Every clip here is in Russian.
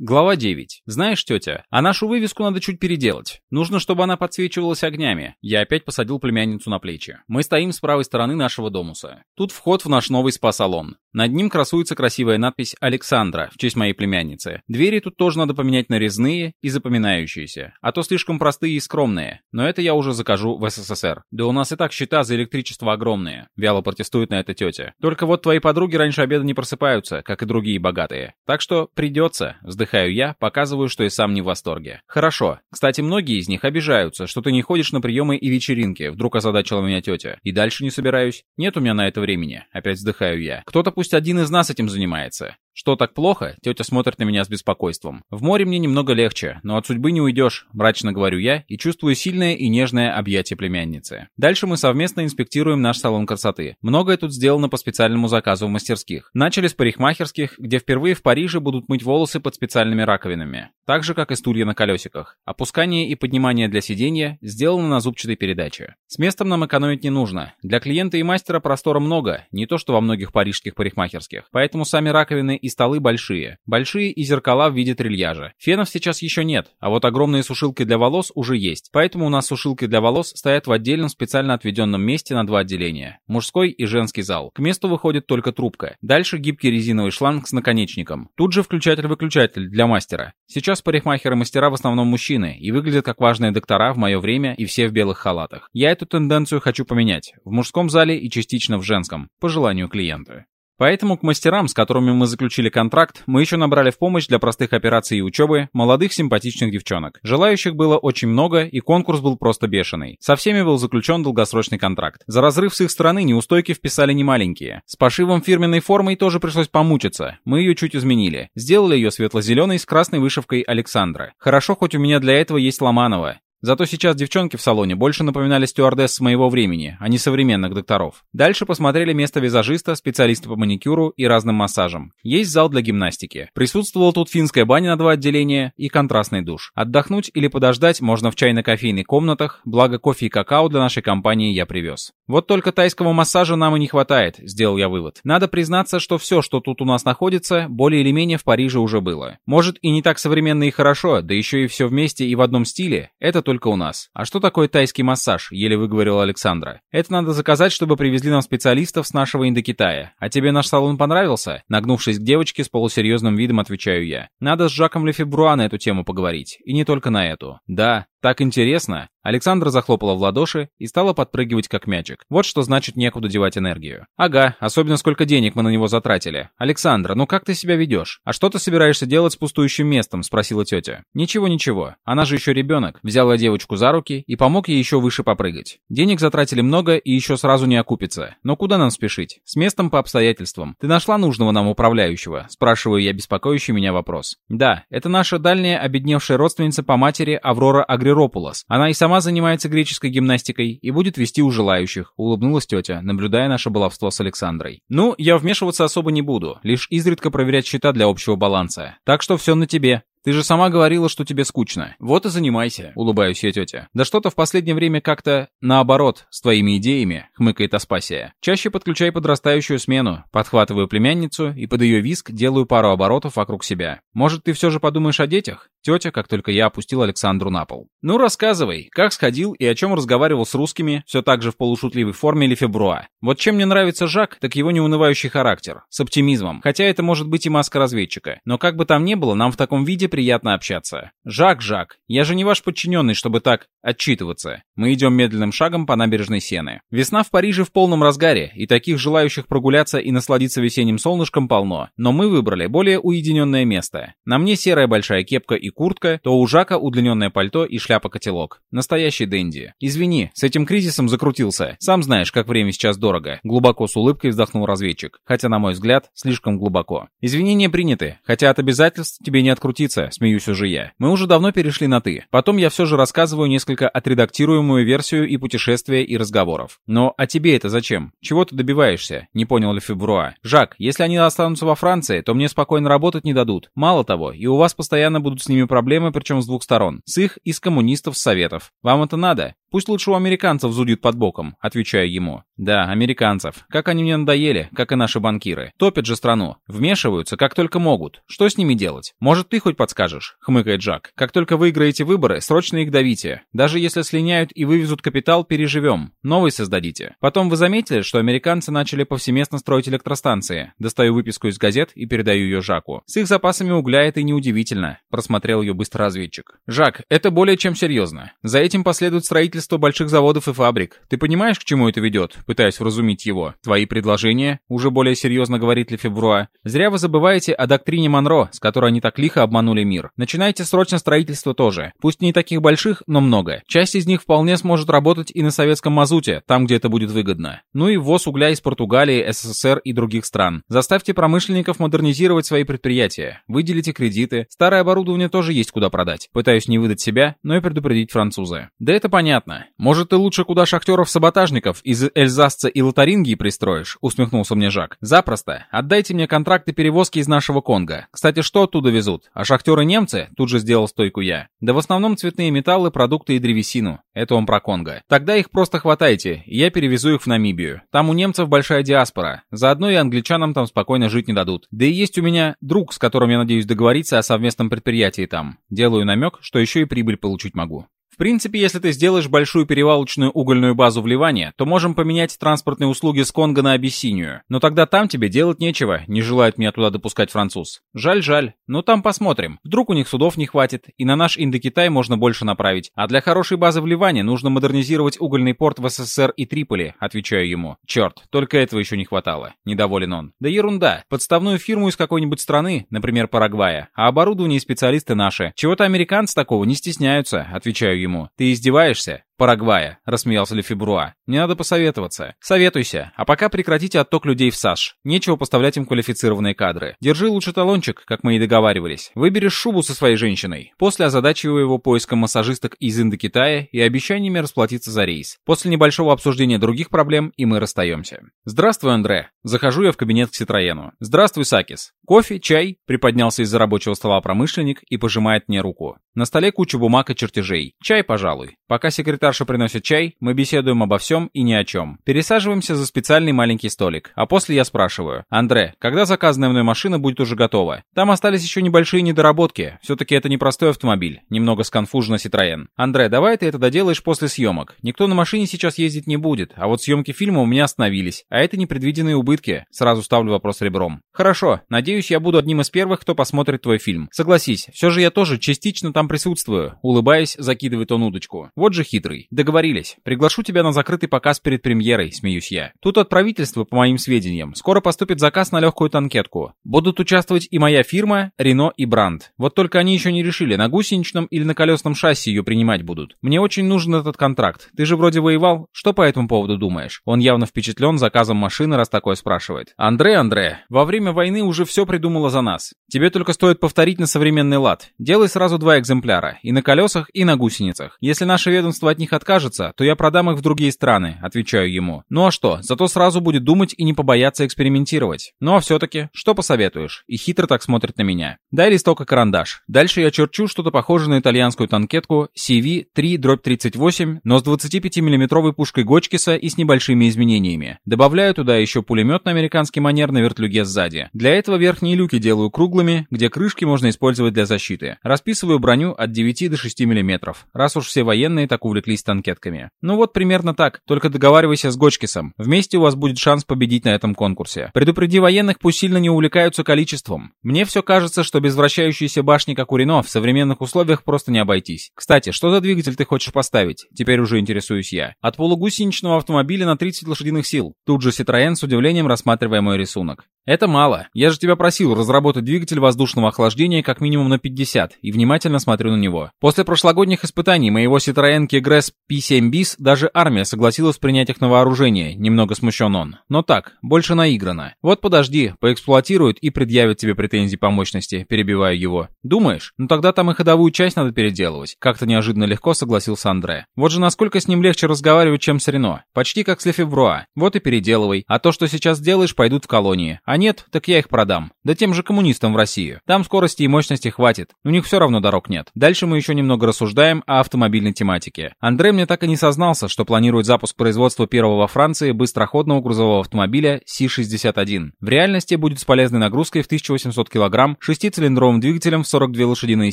Глава 9. Знаешь, тетя, а нашу вывеску надо чуть переделать. Нужно, чтобы она подсвечивалась огнями. Я опять посадил племянницу на плечи. Мы стоим с правой стороны нашего домуса. Тут вход в наш новый спа-салон. Над ним красуется красивая надпись «Александра» в честь моей племянницы. Двери тут тоже надо поменять на резные и запоминающиеся, а то слишком простые и скромные. Но это я уже закажу в СССР. Да у нас и так счета за электричество огромные. Вяло протестует на это тетя. Только вот твои подруги раньше обеда не просыпаются, как и другие богатые. Так что придется, вздыхаю я, показываю, что и сам не в восторге. Хорошо. Кстати, многие из них обижаются, что ты не ходишь на приемы и вечеринки, вдруг озадачила меня тетя. И дальше не собираюсь. Нет у меня на это времени. Опять вздыхаю я. Кто-то пусть один из нас этим занимается. Что так плохо? Тетя смотрит на меня с беспокойством. В море мне немного легче, но от судьбы не уйдешь, мрачно говорю я и чувствую сильное и нежное объятие племянницы. Дальше мы совместно инспектируем наш салон красоты. Многое тут сделано по специальному заказу в мастерских. Начали с парикмахерских, где впервые в Париже будут мыть волосы под специальными раковинами. Так же, как и стулья на колесиках. Опускание и поднимание для сидения сделано на зубчатой передаче. С местом нам экономить не нужно. Для клиента и мастера простора много, не то что во многих парижских парикмахерских. Поэтому сами раковины и столы большие. Большие и зеркала в виде трильяжа. Фенов сейчас еще нет, а вот огромные сушилки для волос уже есть. Поэтому у нас сушилки для волос стоят в отдельном специально отведенном месте на два отделения. Мужской и женский зал. К месту выходит только трубка. Дальше гибкий резиновый шланг с наконечником. Тут же включатель-выключатель для мастера. Сейчас парикмахеры-мастера в основном мужчины и выглядят как важные доктора в мое время и все в белых халатах. Я эту тенденцию хочу поменять. В мужском зале и частично в женском. По желанию клиента. Поэтому к мастерам, с которыми мы заключили контракт, мы еще набрали в помощь для простых операций и учебы молодых симпатичных девчонок. Желающих было очень много, и конкурс был просто бешеный. Со всеми был заключен долгосрочный контракт. За разрыв с их стороны неустойки вписали немаленькие. С пошивом фирменной формой тоже пришлось помучиться. Мы ее чуть изменили. Сделали ее светло-зеленой с красной вышивкой Александра. Хорошо, хоть у меня для этого есть Ломанова. Зато сейчас девчонки в салоне больше напоминали стюардесс моего времени, а не современных докторов. Дальше посмотрели место визажиста, специалиста по маникюру и разным массажам. Есть зал для гимнастики. Присутствовала тут финская баня на два отделения и контрастный душ. Отдохнуть или подождать можно в чайно-кофейной комнатах, благо кофе и какао для нашей компании я привез. Вот только тайского массажа нам и не хватает, сделал я вывод. Надо признаться, что все, что тут у нас находится, более или менее в Париже уже было. Может и не так современно и хорошо, да еще и все вместе и в одном стиле, это только только у нас. А что такое тайский массаж? Еле выговорила Александра. Это надо заказать, чтобы привезли нам специалистов с нашего Индокитая. А тебе наш салон понравился? Нагнувшись к девочке, с полусерьезным видом отвечаю я. Надо с Жаком Лефебруа на эту тему поговорить. И не только на эту. Да, так интересно. Александра захлопала в ладоши и стала подпрыгивать как мячик. Вот что значит некуда девать энергию. Ага, особенно сколько денег мы на него затратили. Александра, ну как ты себя ведешь? А что ты собираешься делать с пустующим местом? Спросила тетя. Ничего, ничего. Она же еще ребенок. Взяла девочку за руки и помог ей еще выше попрыгать. Денег затратили много и еще сразу не окупится. Но куда нам спешить? С местом по обстоятельствам. Ты нашла нужного нам управляющего? Спрашиваю я беспокоящий меня вопрос. Да, это наша дальняя обедневшая родственница по матери Аврора Агриропулос. Она и сама занимается греческой гимнастикой и будет вести у желающих», — улыбнулась тетя, наблюдая наше баловство с Александрой. «Ну, я вмешиваться особо не буду, лишь изредка проверять счета для общего баланса. Так что все на тебе. Ты же сама говорила, что тебе скучно. Вот и занимайся, улыбаюсь я тетя. Да что-то в последнее время как-то наоборот, с твоими идеями, хмыкает Аспасия. Чаще подключай подрастающую смену. Подхватываю племянницу и под ее виск делаю пару оборотов вокруг себя. Может, ты все же подумаешь о детях? Тетя, как только я опустил Александру на пол. Ну, рассказывай, как сходил и о чем разговаривал с русскими, все так же в полушутливой форме или фебруа. Вот чем мне нравится Жак, так его неунывающий характер, с оптимизмом. Хотя это может быть и маска разведчика. Но как бы там ни было, нам в таком виде приятно общаться. Жак, Жак, я же не ваш подчиненный, чтобы так отчитываться. Мы идем медленным шагом по набережной Сены. Весна в Париже в полном разгаре, и таких желающих прогуляться и насладиться весенним солнышком полно. Но мы выбрали более уединенное место. На мне серая большая кепка и куртка, то у Жака удлиненное пальто и шляпа-котелок. Настоящий Дэнди. Извини, с этим кризисом закрутился. Сам знаешь, как время сейчас дорого. Глубоко с улыбкой вздохнул разведчик. Хотя, на мой взгляд, слишком глубоко. Извинения приняты, хотя от обязательств тебе не открутиться смеюсь уже я. Мы уже давно перешли на «ты». Потом я все же рассказываю несколько отредактируемую версию и путешествия, и разговоров. Но а тебе это зачем? Чего ты добиваешься? Не понял ли Фебруа. Жак, если они останутся во Франции, то мне спокойно работать не дадут. Мало того, и у вас постоянно будут с ними проблемы, причем с двух сторон. С их и с коммунистов, советов. Вам это надо? Пусть лучше у американцев зудит под боком, отвечаю ему. Да, американцев. Как они мне надоели, как и наши банкиры. Топят же страну. Вмешиваются, как только могут. Что с ними делать? Может, ты хоть подскажешь? Хмыкает Жак. Как только выиграете выборы, срочно их давите. Даже если слиняют и вывезут капитал, переживем. Новый создадите. Потом вы заметили, что американцы начали повсеместно строить электростанции. Достаю выписку из газет и передаю ее Жаку. С их запасами угля это неудивительно. Просмотрел ее быстро разведчик. Жак, это более чем серьезно. За этим последует строительство больших заводов и фабрик. Ты понимаешь, к чему это ведет? Пытаюсь вразумить его. Твои предложения? Уже более серьезно говорит Лефебруа. Зря вы забываете о доктрине Монро, с которой они так лихо обманули мир. Начинайте срочно строительство тоже. Пусть не таких больших, но много. Часть из них вполне сможет работать и на советском мазуте, там, где это будет выгодно. Ну и ввоз угля из Португалии, СССР и других стран. Заставьте промышленников модернизировать свои предприятия. Выделите кредиты. Старое оборудование тоже есть куда продать. Пытаюсь не выдать себя, но и предупредить француза. Да это понятно. Может, ты лучше куда шахтеров-саботажников из Эльзасца и Лотарингии пристроишь? Усмехнулся мне Жак. Запросто. Отдайте мне контракты перевозки из нашего Конго. Кстати, что оттуда везут? А шахтеры-немцы? Тут же сделал стойку я. Да в основном цветные металлы, продукты и древесину. Это он про Конго. Тогда их просто хватайте, и я перевезу их в Намибию. Там у немцев большая диаспора. Заодно и англичанам там спокойно жить не дадут. Да и есть у меня друг, с которым я надеюсь договориться о совместном предприятии там. Делаю намек, что еще и прибыль получить могу. В принципе, если ты сделаешь большую перевалочную угольную базу в Ливане, то можем поменять транспортные услуги с Конго на Абиссинию. Но тогда там тебе делать нечего, не желает меня туда допускать француз. Жаль-жаль. Но там посмотрим. Вдруг у них судов не хватит, и на наш Индокитай можно больше направить. А для хорошей базы в Ливане нужно модернизировать угольный порт в СССР и Триполи, отвечаю ему. Черт, только этого еще не хватало. Недоволен он. Да ерунда. Подставную фирму из какой-нибудь страны, например, Парагвая, а оборудование и специалисты наши. Чего-то американцы такого не стесняются, отвечаю ему. «Ты издеваешься?» Парагвая», — рассмеялся Лефебруа. «Не надо посоветоваться. Советуйся. А пока прекратите отток людей в САШ. Нечего поставлять им квалифицированные кадры. Держи лучше талончик, как мы и договаривались. Выберешь шубу со своей женщиной. После озадачиваю его поиском массажисток из Индокитая и обещаниями расплатиться за рейс. После небольшого обсуждения других проблем и мы расстаемся. «Здравствуй, Андре». Захожу я в кабинет к Ситроену. «Здравствуй, Сакис. Кофе, чай?» Приподнялся из-за рабочего стола промышленник и пожимает мне руку. На столе куча бумаг и чертежей. Чай, пожалуй. Пока секретарша приносит чай, мы беседуем обо всем и ни о чем. Пересаживаемся за специальный маленький столик. А после я спрашиваю. «Андре, когда заказанная мной машина будет уже готова? Там остались еще небольшие недоработки. Все-таки это непростой автомобиль. Немного сконфужено Citroёn. Андре, давай ты это доделаешь после съемок. Никто на машине сейчас ездить не будет. А вот съемки фильма у меня остановились. А это непредвиденные убытки. Сразу ставлю вопрос ребром. Хорошо. Надеюсь, я буду одним из первых, кто посмотрит твой фильм. Согласись, все же я тоже частично там присутствую. Улыбаясь, закидывает он удочку. Вот же хитрый. Договорились. Приглашу тебя на закрытый показ перед премьерой, смеюсь я. Тут от правительства, по моим сведениям, скоро поступит заказ на легкую танкетку. Будут участвовать и моя фирма, Рено и Бранд. Вот только они еще не решили, на гусеничном или на колесном шасси ее принимать будут. Мне очень нужен этот контракт. Ты же вроде воевал. Что по этому поводу думаешь? Он явно впечатлен заказом машины, раз такое спрашивает. Андре, Андре, во время войны уже все придумала за нас. Тебе только стоит повторить на современный лад. Делай сразу два экземпляра. И на колесах, и на гусеницах. Если наше ведомство от них откажется, то я продам их в другие страны, отвечаю ему. Ну а что, зато сразу будет думать и не побояться экспериментировать. Ну а все-таки, что посоветуешь? И хитро так смотрит на меня. Дай листок и карандаш. Дальше я черчу что-то похожее на итальянскую танкетку CV-3-38, но с 25 миллиметровой пушкой Гочкиса и с небольшими изменениями. Добавляю туда еще пулемет на американский манер на вертлюге сзади. Для этого верхние люки делаю круглыми, где крышки можно использовать для защиты. Расписываю броню от 9 до 6 мм, раз уж все военные так увлеклись танкетками. Ну вот примерно так, только договаривайся с Гочкисом. Вместе у вас будет шанс победить на этом конкурсе. Предупреди военных, пусть сильно не увлекаются количеством. Мне все кажется, что без вращающейся башни, как у Рено, в современных условиях просто не обойтись. Кстати, что за двигатель ты хочешь поставить? Теперь уже интересуюсь я. От полугусеничного автомобиля на 30 лошадиных сил. Тут же Citroёn с удивлением рассматривая мой рисунок. Это мало. Я же тебя просил разработать двигатель воздушного охлаждения как минимум на 50, и внимательно смотрю на него. После прошлогодних испытаний моего Citroёn Kegres P7 Bis даже армия согласилась принять их на вооружение, немного смущен он. Но так, больше наиграно. Вот подожди, поэксплуатируют и предъявят тебе претензии по мощности, перебиваю его. Думаешь? Ну тогда там и ходовую часть надо переделывать. Как-то неожиданно легко согласился Андре. Вот же насколько с ним легче разговаривать, чем с Рено. Почти как с Лефевруа. Вот и переделывай. А то, что сейчас делаешь, пойдут в колонии. А нет, так я их продам. Да тем же коммунистам в Россию. Там скорости и мощности хватит. У них все равно дорог нет. Дальше мы еще немного рассуждаем о автомобильной тематике. Андрей мне так и не сознался, что планирует запуск производства первого во Франции быстроходного грузового автомобиля Си-61. В реальности будет с полезной нагрузкой в 1800 кг, шестицилиндровым двигателем в 42 лошадиные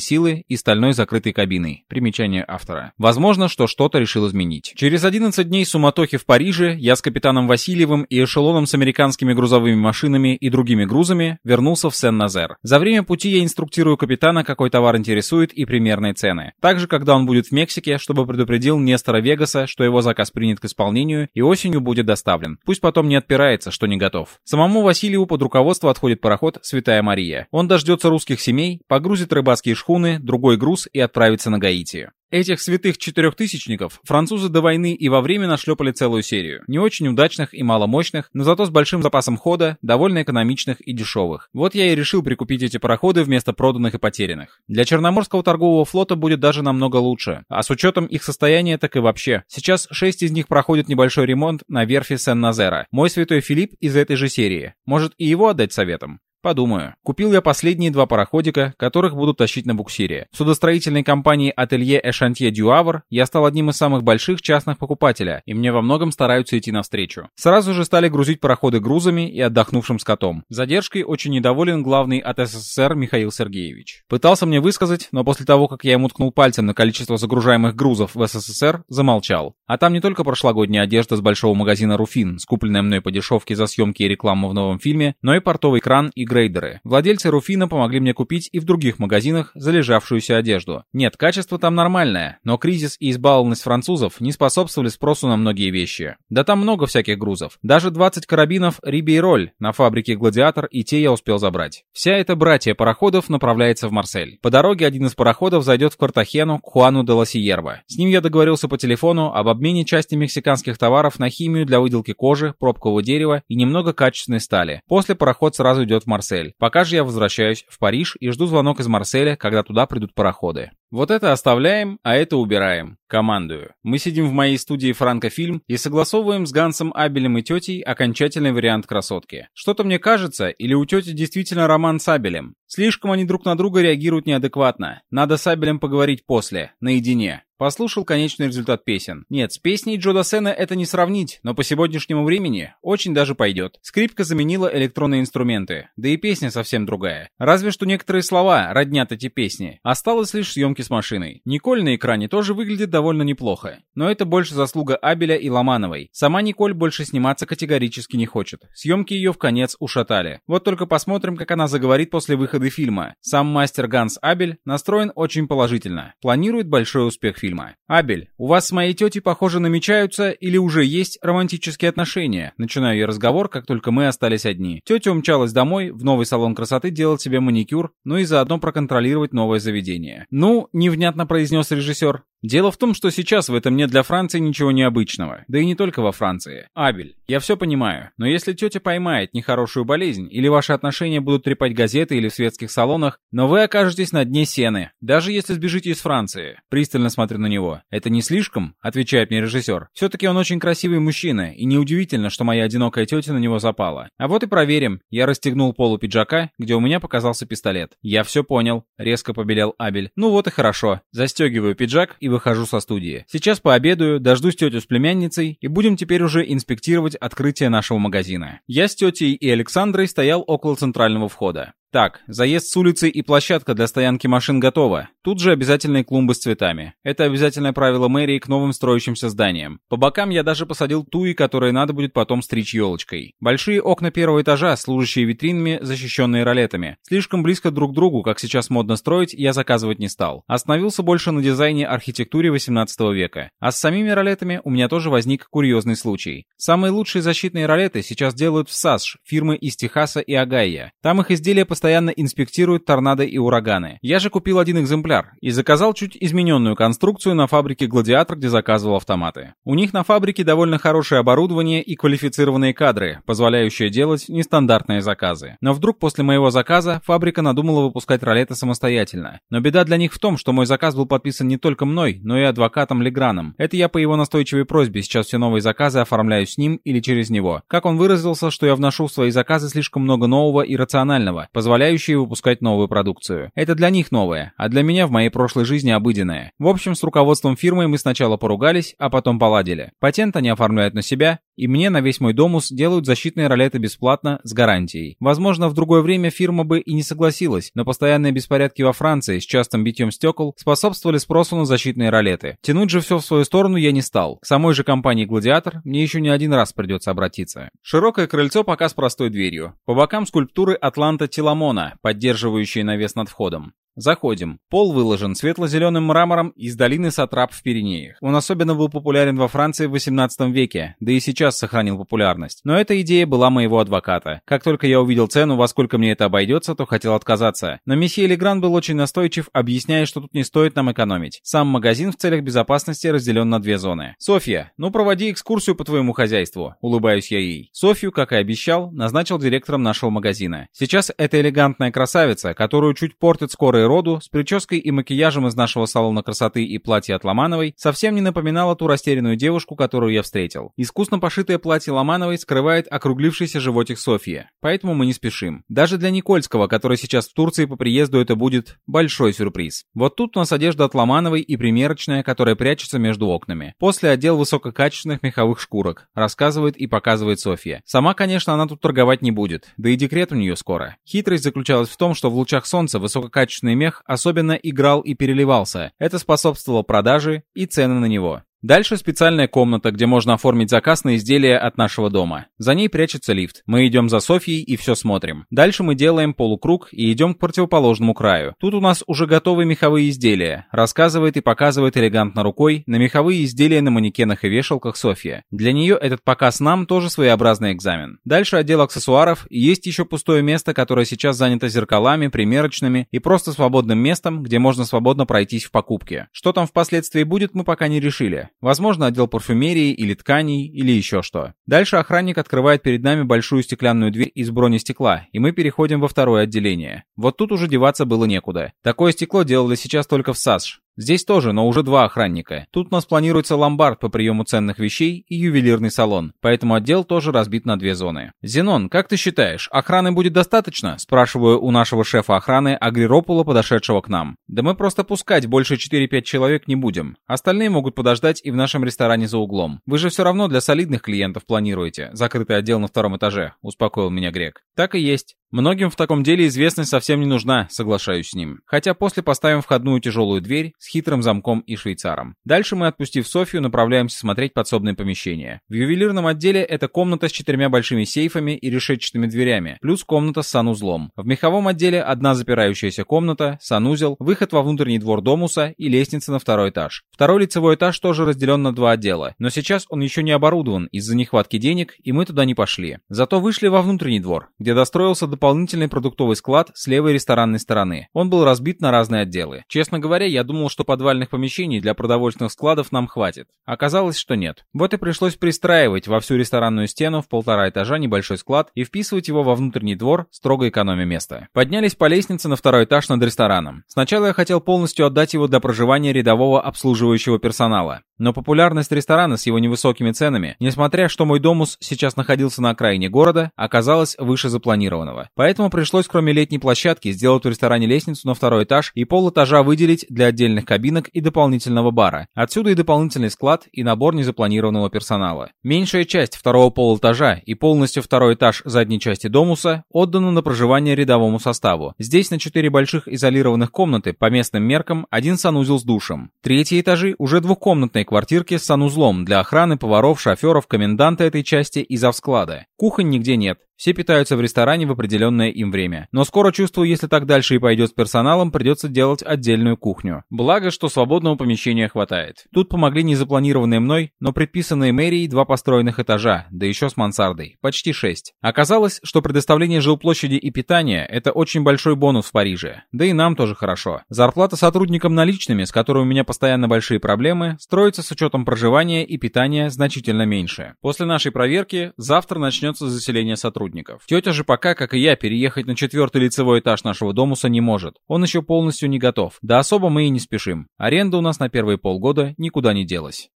силы и стальной закрытой кабиной. Примечание автора. Возможно, что что-то решил изменить. Через 11 дней суматохи в Париже я с капитаном Васильевым и эшелоном с американскими грузовыми машинами и другими грузами вернулся в Сен-Назер. За время пути я инструктирую капитана, какой товар интересует и примерные цены. Также, когда он будет в Мексике, чтобы предупредил Нестора Вегаса, что его заказ принят к исполнению и осенью будет доставлен. Пусть потом не отпирается, что не готов. Самому Васильеву под руководство отходит пароход «Святая Мария». Он дождется русских семей, погрузит рыбацкие шхуны, другой груз и отправится на Гаити. Этих святых четырехтысячников французы до войны и во время нашлепали целую серию. Не очень удачных и маломощных, но зато с большим запасом хода, довольно экономичных и дешевых. Вот я и решил прикупить эти пароходы вместо проданных и потерянных. Для Черноморского торгового флота будет даже намного лучше. А с учетом их состояния так и вообще. Сейчас шесть из них проходят небольшой ремонт на верфи Сен-Назера. Мой святой Филипп из этой же серии. Может и его отдать советом? Подумаю. Купил я последние два пароходика, которых буду тащить на буксире. В судостроительной компании Ателье Эшантье Дюавр я стал одним из самых больших частных покупателя, и мне во многом стараются идти навстречу. Сразу же стали грузить пароходы грузами и отдохнувшим скотом. Задержкой очень недоволен главный от СССР Михаил Сергеевич. Пытался мне высказать, но после того, как я ему ткнул пальцем на количество загружаемых грузов в СССР, замолчал. А там не только прошлогодняя одежда с большого магазина «Руфин», скупленная мной по дешевке за съемки и рекламу в новом фильме, но и портовый кран и грейдеры. Владельцы Руфина помогли мне купить и в других магазинах залежавшуюся одежду. Нет, качество там нормальное, но кризис и избалованность французов не способствовали спросу на многие вещи. Да там много всяких грузов. Даже 20 карабинов Риби и Роль на фабрике Гладиатор и те я успел забрать. Вся эта братья пароходов направляется в Марсель. По дороге один из пароходов зайдет в Картахену к Хуану де Лосиерва. С ним я договорился по телефону об обмене части мексиканских товаров на химию для выделки кожи, пробкового дерева и немного качественной стали. После пароход сразу идет в Марсель. Марсель. Пока же я возвращаюсь в Париж и жду звонок из Марселя, когда туда придут пароходы. Вот это оставляем, а это убираем. Командую. Мы сидим в моей студии Франкофильм и согласовываем с Гансом Абелем и тетей окончательный вариант красотки. Что-то мне кажется, или у тети действительно роман с Абелем. Слишком они друг на друга реагируют неадекватно. Надо с Абелем поговорить после, наедине. Послушал конечный результат песен. Нет, с песней Джо Дассена это не сравнить, но по сегодняшнему времени очень даже пойдет. Скрипка заменила электронные инструменты, да и песня совсем другая. Разве что некоторые слова роднят эти песни. Осталось лишь съемки с машиной. Николь на экране тоже выглядит довольно неплохо. Но это больше заслуга Абеля и Ломановой. Сама Николь больше сниматься категорически не хочет. Съемки ее в конец ушатали. Вот только посмотрим, как она заговорит после выхода фильма. Сам мастер Ганс Абель настроен очень положительно. Планирует большой успех фильма фильма. «Абель, у вас с моей тетей, похоже, намечаются или уже есть романтические отношения?» Начинаю я разговор, как только мы остались одни. Тетя умчалась домой, в новый салон красоты делать себе маникюр, ну и заодно проконтролировать новое заведение. «Ну», — невнятно произнес режиссер, Дело в том, что сейчас в этом нет для Франции ничего необычного. Да и не только во Франции. Абель, я все понимаю, но если тетя поймает нехорошую болезнь, или ваши отношения будут трепать газеты или в светских салонах, но вы окажетесь на дне сены, даже если сбежите из Франции. Пристально смотрю на него. Это не слишком? Отвечает мне режиссер. Все-таки он очень красивый мужчина, и неудивительно, что моя одинокая тетя на него запала. А вот и проверим. Я расстегнул полу пиджака, где у меня показался пистолет. Я все понял. Резко побелел Абель. Ну вот и хорошо. Застегиваю пиджак и выхожу со студии. Сейчас пообедаю, дождусь тетю с племянницей и будем теперь уже инспектировать открытие нашего магазина. Я с тетей и Александрой стоял около центрального входа. Так, заезд с улицы и площадка для стоянки машин готова. Тут же обязательные клумбы с цветами. Это обязательное правило мэрии к новым строящимся зданиям. По бокам я даже посадил туи, которые надо будет потом стричь елочкой. Большие окна первого этажа, служащие витринами, защищенные ролетами. Слишком близко друг к другу, как сейчас модно строить, я заказывать не стал. Остановился больше на дизайне архитектуре 18 века. А с самими ролетами у меня тоже возник курьезный случай. Самые лучшие защитные ролеты сейчас делают в САСШ, фирмы из Техаса и Огайо. Там их изделия по постоянно инспектируют торнадо и ураганы. Я же купил один экземпляр и заказал чуть измененную конструкцию на фабрике «Гладиатор», где заказывал автоматы. У них на фабрике довольно хорошее оборудование и квалифицированные кадры, позволяющие делать нестандартные заказы. Но вдруг после моего заказа фабрика надумала выпускать ролеты самостоятельно. Но беда для них в том, что мой заказ был подписан не только мной, но и адвокатом Леграном. Это я по его настойчивой просьбе сейчас все новые заказы оформляю с ним или через него. Как он выразился, что я вношу в свои заказы слишком много нового и рационального, позволяющие выпускать новую продукцию. Это для них новое, а для меня в моей прошлой жизни обыденное. В общем, с руководством фирмы мы сначала поругались, а потом поладили. Патент они оформляют на себя, и мне на весь мой домус делают защитные ролеты бесплатно, с гарантией. Возможно, в другое время фирма бы и не согласилась, но постоянные беспорядки во Франции с частым битьем стекол способствовали спросу на защитные ролеты. Тянуть же все в свою сторону я не стал. К самой же компании «Гладиатор» мне еще не один раз придется обратиться. Широкое крыльцо пока с простой дверью. По бокам скульптуры Атланта Теламона, поддерживающие навес над входом. Заходим. Пол выложен светло-зеленым мрамором из долины Сатрап в Пиренеях. Он особенно был популярен во Франции в 18 веке, да и сейчас сохранил популярность. Но эта идея была моего адвоката. Как только я увидел цену, во сколько мне это обойдется, то хотел отказаться. Но месье Легран был очень настойчив, объясняя, что тут не стоит нам экономить. Сам магазин в целях безопасности разделен на две зоны. «Софья, ну проводи экскурсию по твоему хозяйству», — улыбаюсь я ей. Софью, как и обещал, назначил директором нашего магазина. Сейчас это элегантная красавица, которую чуть портит скорый роду, с прической и макияжем из нашего салона красоты и платье от Ломановой, совсем не напоминала ту растерянную девушку, которую я встретил. Искусно пошитое платье Ломановой скрывает округлившийся животик Софьи, поэтому мы не спешим. Даже для Никольского, который сейчас в Турции по приезду, это будет большой сюрприз. Вот тут у нас одежда от Ломановой и примерочная, которая прячется между окнами. После отдел высококачественных меховых шкурок, рассказывает и показывает Софья. Сама, конечно, она тут торговать не будет, да и декрет у нее скоро. Хитрость заключалась в том, что в лучах солнца высококачественные мех особенно играл и переливался. Это способствовало продаже и цены на него. Дальше специальная комната, где можно оформить заказ на изделие от нашего дома. За ней прячется лифт. Мы идем за Софьей и все смотрим. Дальше мы делаем полукруг и идем к противоположному краю. Тут у нас уже готовые меховые изделия. Рассказывает и показывает элегантно рукой на меховые изделия на манекенах и вешалках Софья. Для нее этот показ нам тоже своеобразный экзамен. Дальше отдел аксессуаров есть еще пустое место, которое сейчас занято зеркалами, примерочными и просто свободным местом, где можно свободно пройтись в покупке. Что там впоследствии будет, мы пока не решили. Возможно, отдел парфюмерии или тканей, или еще что. Дальше охранник открывает перед нами большую стеклянную дверь из бронестекла, и мы переходим во второе отделение. Вот тут уже деваться было некуда. Такое стекло делали сейчас только в САСШ. Здесь тоже, но уже два охранника. Тут у нас планируется ломбард по приему ценных вещей и ювелирный салон, поэтому отдел тоже разбит на две зоны. «Зенон, как ты считаешь, охраны будет достаточно?» Спрашиваю у нашего шефа охраны Агриропула, подошедшего к нам. «Да мы просто пускать больше 4-5 человек не будем. Остальные могут подождать и в нашем ресторане за углом. Вы же все равно для солидных клиентов планируете. Закрытый отдел на втором этаже», — успокоил меня Грек. «Так и есть. Многим в таком деле известность совсем не нужна, соглашаюсь с ним. Хотя после поставим входную тяжелую дверь с хитрым замком и швейцаром. Дальше мы, отпустив Софью, направляемся смотреть подсобные помещения. В ювелирном отделе это комната с четырьмя большими сейфами и решетчатыми дверями, плюс комната с санузлом. В меховом отделе одна запирающаяся комната, санузел, выход во внутренний двор домуса и лестница на второй этаж. Второй лицевой этаж тоже разделен на два отдела, но сейчас он еще не оборудован из-за нехватки денег, и мы туда не пошли. Зато вышли во внутренний двор, где достроился до дополнительный продуктовый склад с левой ресторанной стороны. Он был разбит на разные отделы. Честно говоря, я думал, что подвальных помещений для продовольственных складов нам хватит. Оказалось, что нет. Вот и пришлось пристраивать во всю ресторанную стену в полтора этажа небольшой склад и вписывать его во внутренний двор, строго экономя места. Поднялись по лестнице на второй этаж над рестораном. Сначала я хотел полностью отдать его для проживания рядового обслуживающего персонала. Но популярность ресторана с его невысокими ценами, несмотря что мой домус сейчас находился на окраине города, оказалась выше запланированного. Поэтому пришлось кроме летней площадки сделать в ресторане лестницу на второй этаж и пол этажа выделить для отдельных кабинок и дополнительного бара. Отсюда и дополнительный склад и набор незапланированного персонала. Меньшая часть второго полэтажа и полностью второй этаж задней части домуса отдана на проживание рядовому составу. Здесь на четыре больших изолированных комнаты по местным меркам один санузел с душем. Третьи этажи уже двухкомнатные квартирки с санузлом для охраны, поваров, шоферов, коменданта этой части и завсклада. Кухонь нигде нет. Все питаются в ресторане в определенное им время. Но скоро чувствую, если так дальше и пойдет с персоналом, придется делать отдельную кухню. Благо, что свободного помещения хватает. Тут помогли не запланированные мной, но предписанные мэрией два построенных этажа, да еще с мансардой. Почти шесть. Оказалось, что предоставление жилплощади и питания – это очень большой бонус в Париже. Да и нам тоже хорошо. Зарплата сотрудникам наличными, с которой у меня постоянно большие проблемы, строится с учетом проживания и питания значительно меньше. После нашей проверки завтра начнется заселение сотрудников. Тетя же пока, как и я, переехать на четвертый лицевой этаж нашего домуса не может. Он еще полностью не готов. Да особо мы и не спешим. Аренда у нас на первые полгода никуда не делась.